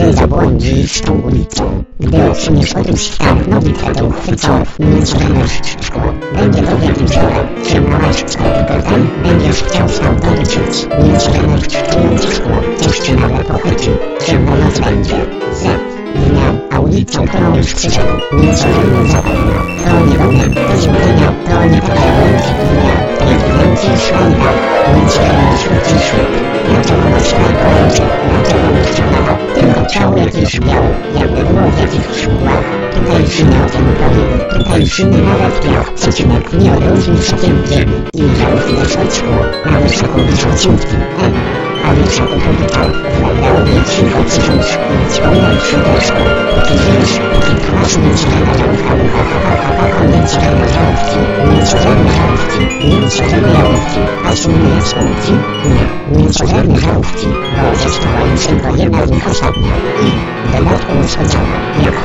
gdy zabłądzi w ulicą. Gdy otrzymiesz o tym sztab, nogi będą chwycą w niezależność szkło. Będzie to wielkim dziełem, ciemnować swoim portal, będziesz chciał sam doliczyć. Niezależność czując szkło, coś ci nawet pochwyci. Ciemno noc będzie, zep dnia, a ulicą pełną już krzyżową, niecodzienną zapewnia. Pełni wojna, bez mgnienia, pełni podajemności dnia, jak wielki szlajda, niecodzienna. 解释不了，两个诺亚解释不完。等待十秒才能搞定，等待十我的代表，小心每秒都进小电影，你要我得小球，那个时候你就进去，嗯。二零小二零二，我要你去和自己说，你千万别多说。我第一次，我听你说你今天来了，我爱我我我我我你今天来了，我听，你今天来了，我听，你今天来了，我听，还是你来了，我听，你你今天来了，我听。Insomnia y Temor en Insomnio.